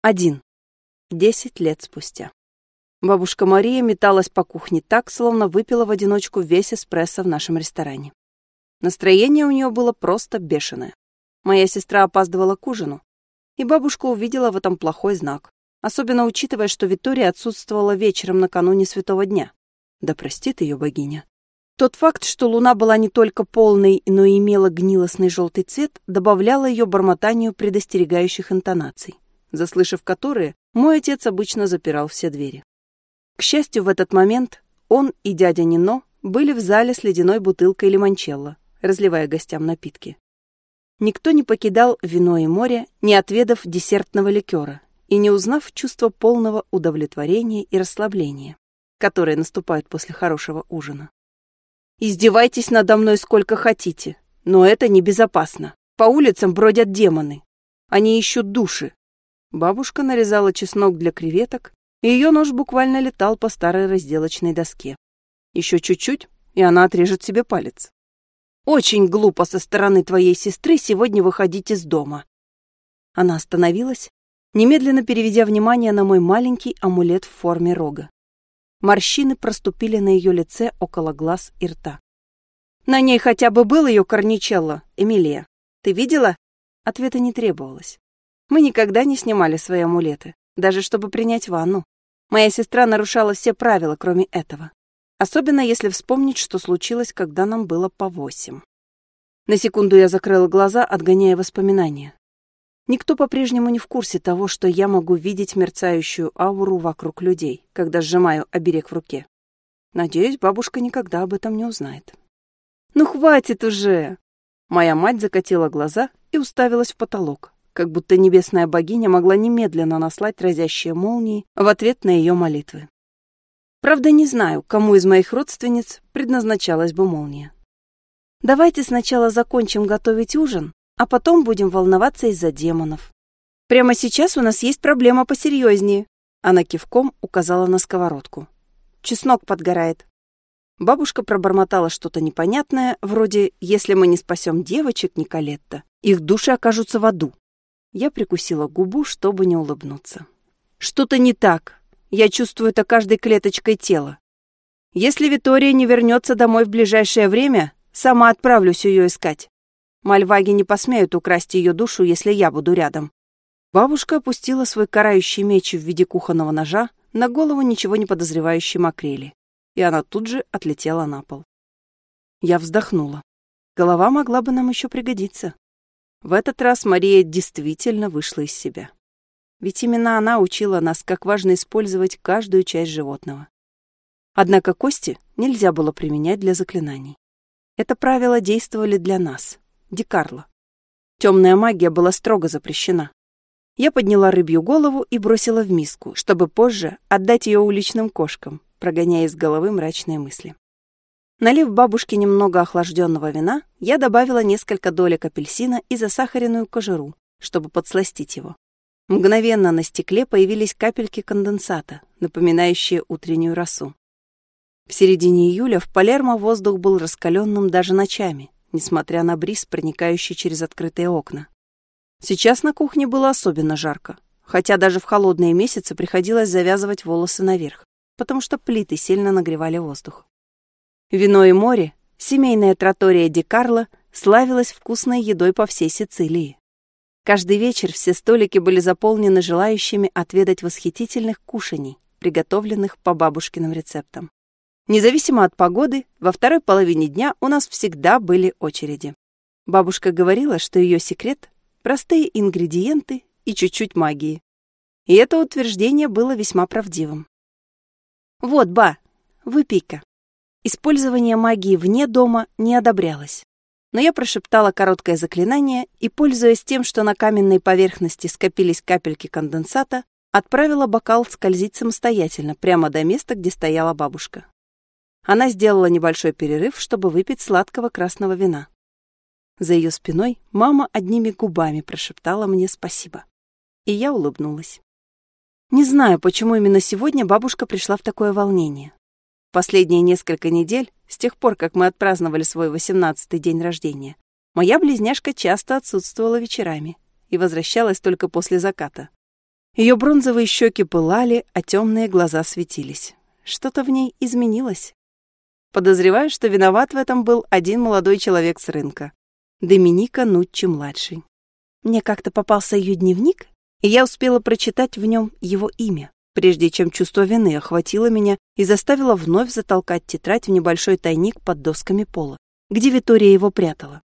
Один. Десять лет спустя. Бабушка Мария металась по кухне так, словно выпила в одиночку весь эспрессо в нашем ресторане. Настроение у нее было просто бешеное. Моя сестра опаздывала к ужину, и бабушка увидела в этом плохой знак, особенно учитывая, что Виктория отсутствовала вечером накануне Святого Дня. Да простит ее богиня. Тот факт, что луна была не только полной, но и имела гнилостный желтый цвет, добавляла ее бормотанию предостерегающих интонаций заслышав которые, мой отец обычно запирал все двери. К счастью, в этот момент он и дядя Нино были в зале с ледяной бутылкой лимончелло, разливая гостям напитки. Никто не покидал вино и море, не отведав десертного ликера и не узнав чувства полного удовлетворения и расслабления, которые наступают после хорошего ужина. «Издевайтесь надо мной сколько хотите, но это небезопасно. По улицам бродят демоны. Они ищут души, Бабушка нарезала чеснок для креветок, и ее нож буквально летал по старой разделочной доске. Еще чуть-чуть, и она отрежет себе палец. «Очень глупо со стороны твоей сестры сегодня выходить из дома». Она остановилась, немедленно переведя внимание на мой маленький амулет в форме рога. Морщины проступили на ее лице около глаз и рта. «На ней хотя бы был ее корничелло, Эмилия. Ты видела?» Ответа не требовалось. Мы никогда не снимали свои амулеты, даже чтобы принять ванну. Моя сестра нарушала все правила, кроме этого. Особенно если вспомнить, что случилось, когда нам было по восемь. На секунду я закрыла глаза, отгоняя воспоминания. Никто по-прежнему не в курсе того, что я могу видеть мерцающую ауру вокруг людей, когда сжимаю оберег в руке. Надеюсь, бабушка никогда об этом не узнает. «Ну хватит уже!» Моя мать закатила глаза и уставилась в потолок, как будто небесная богиня могла немедленно наслать разящие молнии в ответ на ее молитвы. Правда, не знаю, кому из моих родственниц предназначалась бы молния. Давайте сначала закончим готовить ужин, а потом будем волноваться из-за демонов. Прямо сейчас у нас есть проблема посерьезнее. Она кивком указала на сковородку. Чеснок подгорает. Бабушка пробормотала что-то непонятное, вроде «если мы не спасем девочек Николетта, их души окажутся в аду». Я прикусила губу, чтобы не улыбнуться. Что-то не так. Я чувствую это каждой клеточкой тела. Если Витория не вернется домой в ближайшее время, сама отправлюсь ее искать. Мальваги не посмеют украсть ее душу, если я буду рядом. Бабушка опустила свой карающий меч в виде кухонного ножа на голову ничего не подозревающей макрели, и она тут же отлетела на пол. Я вздохнула. Голова могла бы нам еще пригодиться. В этот раз Мария действительно вышла из себя. Ведь именно она учила нас, как важно использовать каждую часть животного. Однако кости нельзя было применять для заклинаний. Это правило действовали для нас, Дикарло. Темная магия была строго запрещена. Я подняла рыбью голову и бросила в миску, чтобы позже отдать ее уличным кошкам, прогоняя из головы мрачные мысли. Налив бабушке немного охлажденного вина, я добавила несколько долек апельсина и засахаренную кожуру, чтобы подсластить его. Мгновенно на стекле появились капельки конденсата, напоминающие утреннюю росу. В середине июля в Палермо воздух был раскаленным даже ночами, несмотря на бриз, проникающий через открытые окна. Сейчас на кухне было особенно жарко, хотя даже в холодные месяцы приходилось завязывать волосы наверх, потому что плиты сильно нагревали воздух. Вино и море, семейная тротория Ди Карло славилась вкусной едой по всей Сицилии. Каждый вечер все столики были заполнены желающими отведать восхитительных кушаний, приготовленных по бабушкиным рецептам. Независимо от погоды, во второй половине дня у нас всегда были очереди. Бабушка говорила, что ее секрет — простые ингредиенты и чуть-чуть магии. И это утверждение было весьма правдивым. «Вот, ба, выпей-ка». Использование магии вне дома не одобрялось. Но я прошептала короткое заклинание и, пользуясь тем, что на каменной поверхности скопились капельки конденсата, отправила бокал скользить самостоятельно прямо до места, где стояла бабушка. Она сделала небольшой перерыв, чтобы выпить сладкого красного вина. За ее спиной мама одними губами прошептала мне спасибо. И я улыбнулась. Не знаю, почему именно сегодня бабушка пришла в такое волнение. Последние несколько недель, с тех пор, как мы отпраздновали свой восемнадцатый день рождения, моя близняшка часто отсутствовала вечерами и возвращалась только после заката. Ее бронзовые щеки пылали, а темные глаза светились. Что-то в ней изменилось. Подозреваю, что виноват в этом был один молодой человек с рынка. Доминика Нуччи-младший. Мне как-то попался ее дневник, и я успела прочитать в нем его имя, прежде чем чувство вины охватило меня и заставило вновь затолкать тетрадь в небольшой тайник под досками пола, где Витория его прятала.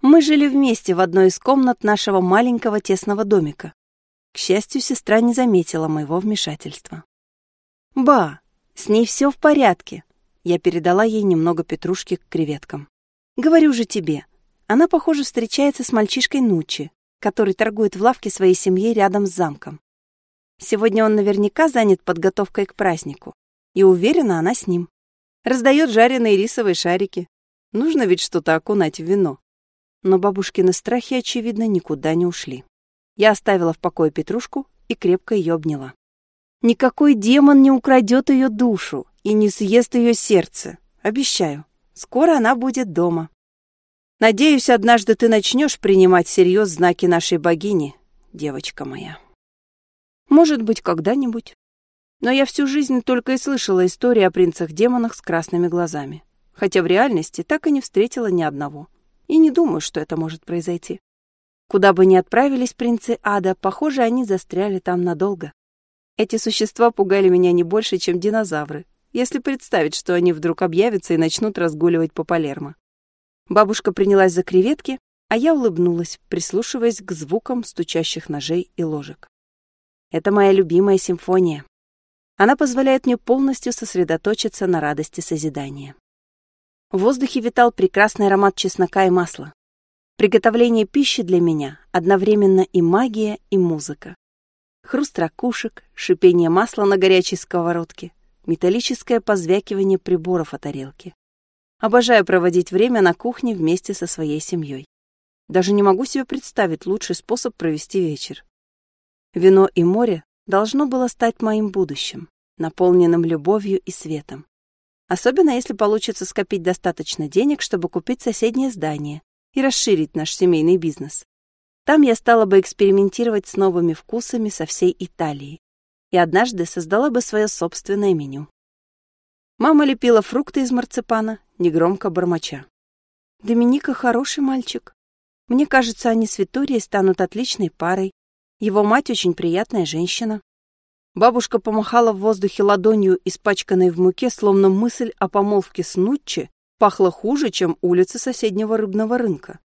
Мы жили вместе в одной из комнат нашего маленького тесного домика. К счастью, сестра не заметила моего вмешательства. «Ба, с ней все в порядке», — я передала ей немного петрушки к креветкам. «Говорю же тебе, она, похоже, встречается с мальчишкой Нучи, который торгует в лавке своей семьи рядом с замком. Сегодня он наверняка занят подготовкой к празднику, и уверена, она с ним. Раздает жареные рисовые шарики. Нужно ведь что-то окунать в вино. Но бабушкины страхи, очевидно, никуда не ушли. Я оставила в покое Петрушку и крепко ее обняла. Никакой демон не украдет ее душу и не съест ее сердце. Обещаю, скоро она будет дома. Надеюсь, однажды ты начнешь принимать всерьез знаки нашей богини, девочка моя. Может быть, когда-нибудь. Но я всю жизнь только и слышала истории о принцах-демонах с красными глазами. Хотя в реальности так и не встретила ни одного. И не думаю, что это может произойти. Куда бы ни отправились принцы ада, похоже, они застряли там надолго. Эти существа пугали меня не больше, чем динозавры, если представить, что они вдруг объявятся и начнут разгуливать по Палермо. Бабушка принялась за креветки, а я улыбнулась, прислушиваясь к звукам стучащих ножей и ложек. Это моя любимая симфония. Она позволяет мне полностью сосредоточиться на радости созидания. В воздухе витал прекрасный аромат чеснока и масла. Приготовление пищи для меня одновременно и магия, и музыка. Хруст ракушек, шипение масла на горячей сковородке, металлическое позвякивание приборов о тарелке. Обожаю проводить время на кухне вместе со своей семьей. Даже не могу себе представить лучший способ провести вечер. Вино и море должно было стать моим будущим, наполненным любовью и светом. Особенно если получится скопить достаточно денег, чтобы купить соседнее здание и расширить наш семейный бизнес. Там я стала бы экспериментировать с новыми вкусами со всей Италии и однажды создала бы свое собственное меню. Мама лепила фрукты из марципана, негромко бормоча. Доминика хороший мальчик. Мне кажется, они с Виторией станут отличной парой. Его мать очень приятная женщина. Бабушка помахала в воздухе ладонью, испачканной в муке, словно мысль о помолвке с Нутчи пахла хуже, чем улица соседнего рыбного рынка.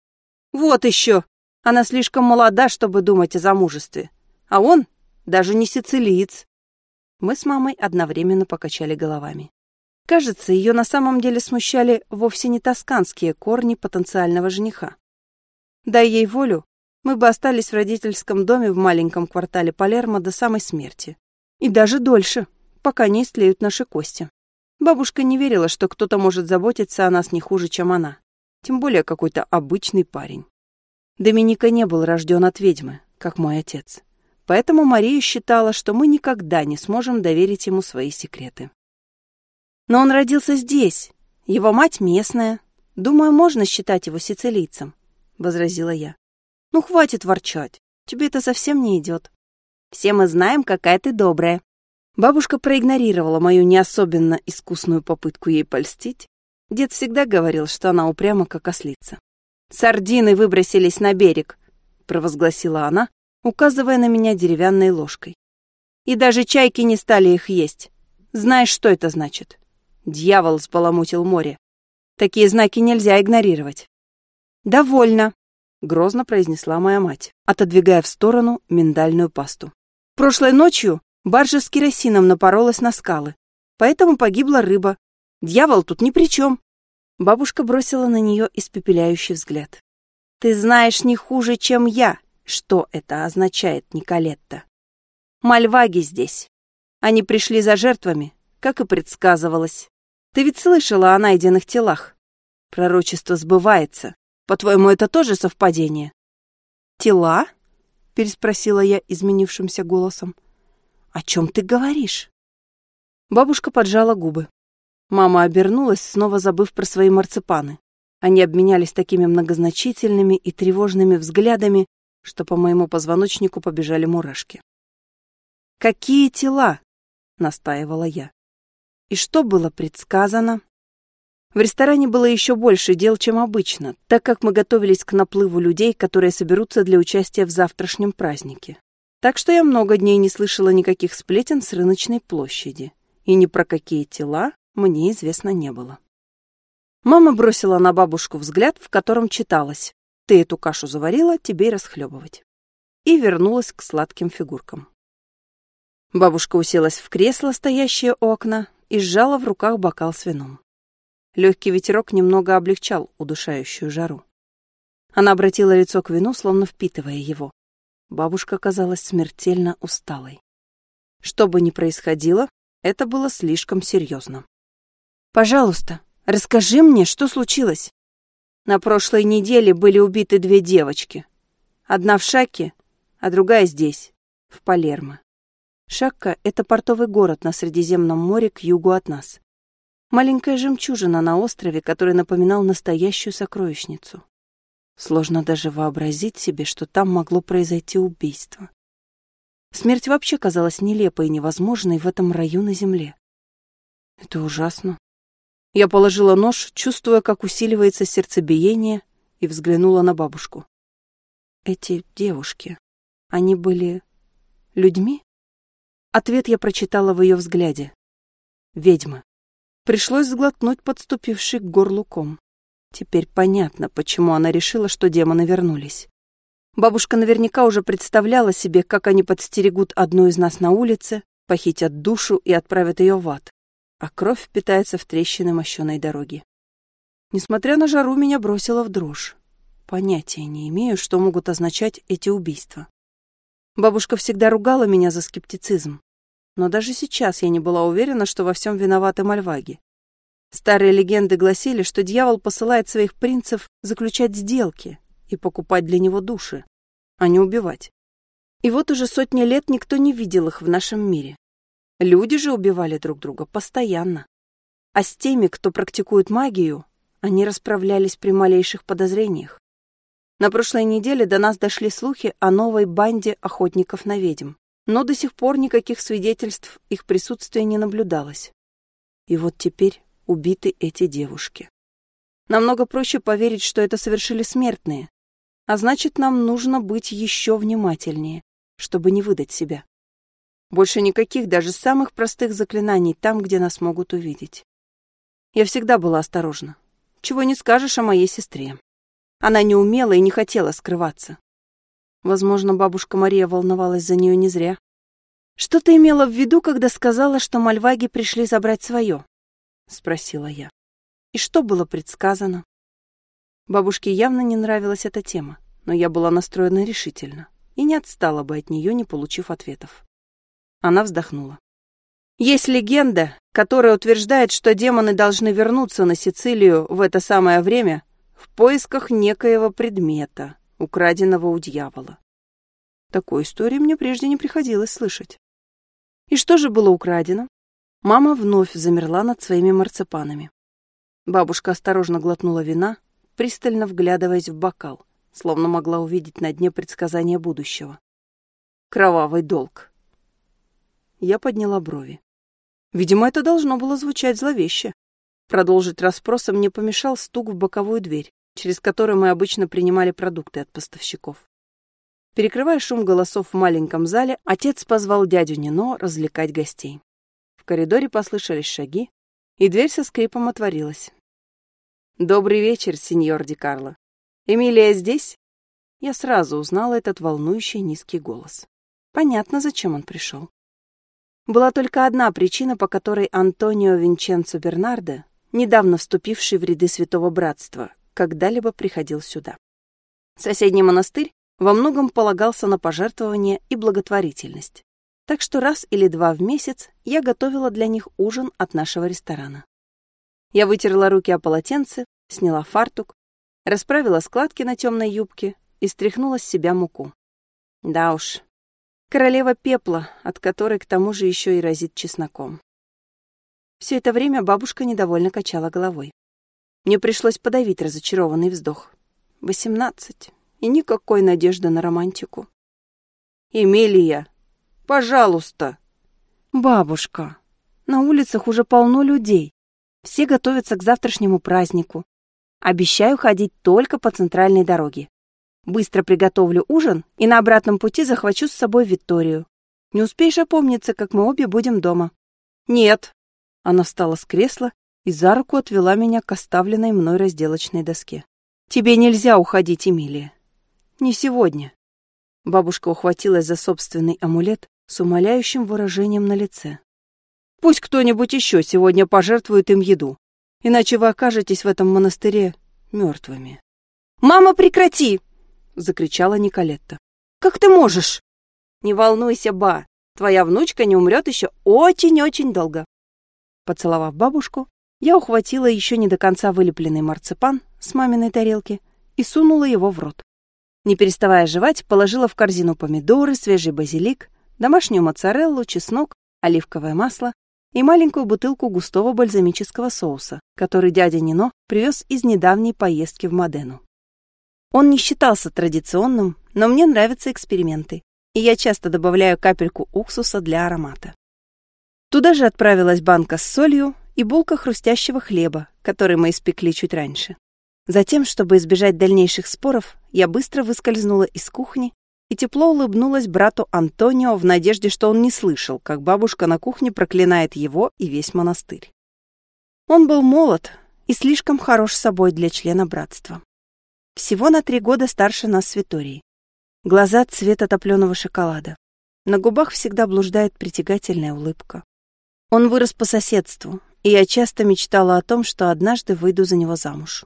Вот еще! Она слишком молода, чтобы думать о замужестве. А он даже не сицилиец. Мы с мамой одновременно покачали головами. Кажется, ее на самом деле смущали вовсе не тосканские корни потенциального жениха. Дай ей волю, мы бы остались в родительском доме в маленьком квартале Палермо до самой смерти. И даже дольше, пока не истлеют наши кости. Бабушка не верила, что кто-то может заботиться о нас не хуже, чем она. Тем более какой-то обычный парень. Доминика не был рожден от ведьмы, как мой отец. Поэтому Мария считала, что мы никогда не сможем доверить ему свои секреты. Но он родился здесь. Его мать местная. Думаю, можно считать его сицилийцем, — возразила я. Ну, хватит ворчать. Тебе это совсем не идет. Все мы знаем, какая ты добрая. Бабушка проигнорировала мою не особенно искусную попытку ей польстить. Дед всегда говорил, что она упряма, как ослица. «Сардины выбросились на берег», — провозгласила она, указывая на меня деревянной ложкой. «И даже чайки не стали их есть. Знаешь, что это значит?» Дьявол споломутил море. Такие знаки нельзя игнорировать. «Довольно», — грозно произнесла моя мать, отодвигая в сторону миндальную пасту. «Прошлой ночью баржа с керосином напоролась на скалы, поэтому погибла рыба. Дьявол тут ни при чем». Бабушка бросила на нее испепеляющий взгляд. «Ты знаешь не хуже, чем я, что это означает, Николетта. Мальваги здесь. Они пришли за жертвами, как и предсказывалось. Ты ведь слышала о найденных телах. Пророчество сбывается. По-твоему, это тоже совпадение? Тела? Переспросила я изменившимся голосом. О чем ты говоришь? Бабушка поджала губы. Мама обернулась, снова забыв про свои марципаны. Они обменялись такими многозначительными и тревожными взглядами, что по моему позвоночнику побежали мурашки. Какие тела? Настаивала я. И что было предсказано? В ресторане было еще больше дел, чем обычно, так как мы готовились к наплыву людей, которые соберутся для участия в завтрашнем празднике. Так что я много дней не слышала никаких сплетен с рыночной площади. И ни про какие тела мне известно не было. Мама бросила на бабушку взгляд, в котором читалось «Ты эту кашу заварила, тебе и расхлебывать». И вернулась к сладким фигуркам. Бабушка уселась в кресло, стоящее у окна, и сжала в руках бокал с вином. Легкий ветерок немного облегчал удушающую жару. Она обратила лицо к вину, словно впитывая его. Бабушка казалась смертельно усталой. Что бы ни происходило, это было слишком серьезно. «Пожалуйста, Расскажи мне, что случилось?» На прошлой неделе были убиты две девочки. Одна в Шаке, а другая здесь, в Палермо. Шакка — это портовый город на Средиземном море к югу от нас. Маленькая жемчужина на острове, который напоминал настоящую сокровищницу. Сложно даже вообразить себе, что там могло произойти убийство. Смерть вообще казалась нелепой и невозможной в этом раю на земле. Это ужасно. Я положила нож, чувствуя, как усиливается сердцебиение, и взглянула на бабушку. Эти девушки, они были людьми? Ответ я прочитала в ее взгляде. Ведьмы. Пришлось сглотнуть подступивший к горлу ком. Теперь понятно, почему она решила, что демоны вернулись. Бабушка наверняка уже представляла себе, как они подстерегут одну из нас на улице, похитят душу и отправят ее в ад а кровь впитается в трещины мощеной дороги. Несмотря на жару, меня бросило в дрожь. Понятия не имею, что могут означать эти убийства. Бабушка всегда ругала меня за скептицизм. Но даже сейчас я не была уверена, что во всем виноваты мальваги. Старые легенды гласили, что дьявол посылает своих принцев заключать сделки и покупать для него души, а не убивать. И вот уже сотни лет никто не видел их в нашем мире. Люди же убивали друг друга постоянно. А с теми, кто практикует магию, они расправлялись при малейших подозрениях. На прошлой неделе до нас дошли слухи о новой банде охотников на ведьм, но до сих пор никаких свидетельств их присутствия не наблюдалось. И вот теперь убиты эти девушки. Намного проще поверить, что это совершили смертные, а значит, нам нужно быть еще внимательнее, чтобы не выдать себя. Больше никаких, даже самых простых заклинаний там, где нас могут увидеть. Я всегда была осторожна. Чего не скажешь о моей сестре. Она не умела и не хотела скрываться. Возможно, бабушка Мария волновалась за нее не зря. «Что ты имела в виду, когда сказала, что мальваги пришли забрать свое?» — спросила я. «И что было предсказано?» Бабушке явно не нравилась эта тема, но я была настроена решительно и не отстала бы от нее, не получив ответов. Она вздохнула. Есть легенда, которая утверждает, что демоны должны вернуться на Сицилию в это самое время в поисках некоего предмета, украденного у дьявола. Такой истории мне прежде не приходилось слышать. И что же было украдено? Мама вновь замерла над своими марципанами. Бабушка осторожно глотнула вина, пристально вглядываясь в бокал, словно могла увидеть на дне предсказания будущего. Кровавый долг. Я подняла брови. Видимо, это должно было звучать зловеще. Продолжить расспросы мне помешал стук в боковую дверь, через которую мы обычно принимали продукты от поставщиков. Перекрывая шум голосов в маленьком зале, отец позвал дядю Нино развлекать гостей. В коридоре послышались шаги, и дверь со скрипом отворилась. «Добрый вечер, сеньор Ди Карло. Эмилия здесь?» Я сразу узнала этот волнующий низкий голос. Понятно, зачем он пришел. Была только одна причина, по которой Антонио Винченцо Бернардо, недавно вступивший в ряды Святого Братства, когда-либо приходил сюда. Соседний монастырь во многом полагался на пожертвования и благотворительность. Так что раз или два в месяц я готовила для них ужин от нашего ресторана. Я вытерла руки о полотенце, сняла фартук, расправила складки на темной юбке и стряхнула с себя муку. Да уж, Королева пепла, от которой к тому же еще и разит чесноком. Все это время бабушка недовольно качала головой. Мне пришлось подавить разочарованный вздох. Восемнадцать. И никакой надежды на романтику. «Эмилия!» Пожалуйста. Бабушка, на улицах уже полно людей. Все готовятся к завтрашнему празднику. Обещаю ходить только по центральной дороге. Быстро приготовлю ужин и на обратном пути захвачу с собой Викторию. Не успеешь опомниться, как мы обе будем дома. Нет. Она встала с кресла и за руку отвела меня к оставленной мной разделочной доске. Тебе нельзя уходить, Эмилия. Не сегодня. Бабушка ухватилась за собственный амулет с умоляющим выражением на лице. Пусть кто-нибудь еще сегодня пожертвует им еду, иначе вы окажетесь в этом монастыре мертвыми. «Мама, прекрати!» — закричала Николетта. «Как ты можешь?» «Не волнуйся, ба, твоя внучка не умрет еще очень-очень долго». Поцеловав бабушку, я ухватила еще не до конца вылепленный марципан с маминой тарелки и сунула его в рот. Не переставая жевать, положила в корзину помидоры, свежий базилик, домашнюю моцареллу, чеснок, оливковое масло и маленькую бутылку густого бальзамического соуса, который дядя Нино привез из недавней поездки в Модену. Он не считался традиционным, но мне нравятся эксперименты, и я часто добавляю капельку уксуса для аромата. Туда же отправилась банка с солью и булка хрустящего хлеба, который мы испекли чуть раньше. Затем, чтобы избежать дальнейших споров, я быстро выскользнула из кухни и тепло улыбнулась брату Антонио в надежде, что он не слышал, как бабушка на кухне проклинает его и весь монастырь. Он был молод и слишком хорош собой для члена братства. Всего на три года старше нас с Виторией. Глаза цвета топленого шоколада. На губах всегда блуждает притягательная улыбка. Он вырос по соседству, и я часто мечтала о том, что однажды выйду за него замуж.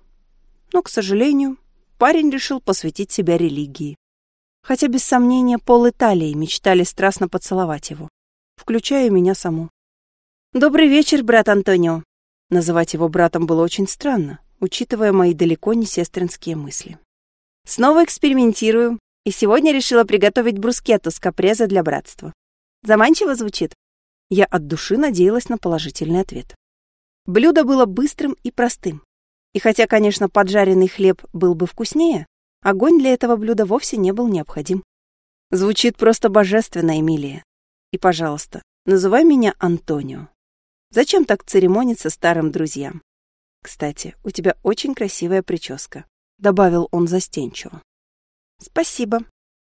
Но, к сожалению, парень решил посвятить себя религии хотя без сомнения пол Италии мечтали страстно поцеловать его, включая меня саму. «Добрый вечер, брат Антонио!» Называть его братом было очень странно, учитывая мои далеко не сестринские мысли. «Снова экспериментирую, и сегодня решила приготовить брускетту с капреза для братства. Заманчиво звучит?» Я от души надеялась на положительный ответ. Блюдо было быстрым и простым. И хотя, конечно, поджаренный хлеб был бы вкуснее, Огонь для этого блюда вовсе не был необходим. Звучит просто божественно, Эмилия. И, пожалуйста, называй меня Антонио. Зачем так церемониться старым друзьям? Кстати, у тебя очень красивая прическа, добавил он застенчиво. Спасибо.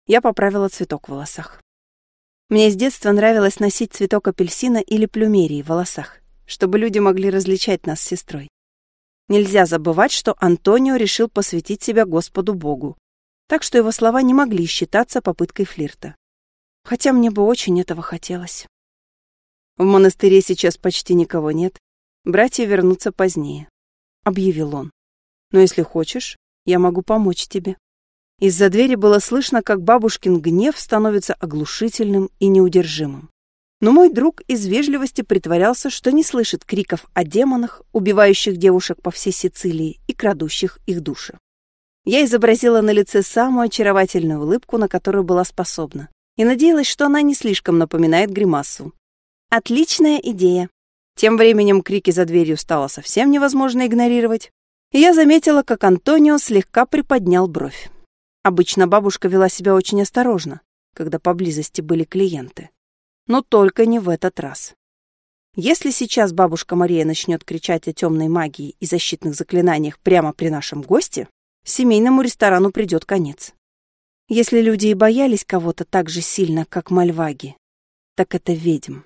Я поправила цветок в волосах. Мне с детства нравилось носить цветок апельсина или плюмерии в волосах, чтобы люди могли различать нас с сестрой. Нельзя забывать, что Антонио решил посвятить себя Господу Богу, так что его слова не могли считаться попыткой флирта. Хотя мне бы очень этого хотелось. В монастыре сейчас почти никого нет. Братья вернутся позднее, — объявил он. Но если хочешь, я могу помочь тебе. Из-за двери было слышно, как бабушкин гнев становится оглушительным и неудержимым. Но мой друг из вежливости притворялся, что не слышит криков о демонах, убивающих девушек по всей Сицилии и крадущих их души. Я изобразила на лице самую очаровательную улыбку, на которую была способна, и надеялась, что она не слишком напоминает гримасу. Отличная идея. Тем временем крики за дверью стало совсем невозможно игнорировать, и я заметила, как Антонио слегка приподнял бровь. Обычно бабушка вела себя очень осторожно, когда поблизости были клиенты но только не в этот раз. Если сейчас бабушка Мария начнет кричать о темной магии и защитных заклинаниях прямо при нашем госте, семейному ресторану придет конец. Если люди и боялись кого-то так же сильно, как мальваги, так это ведьм.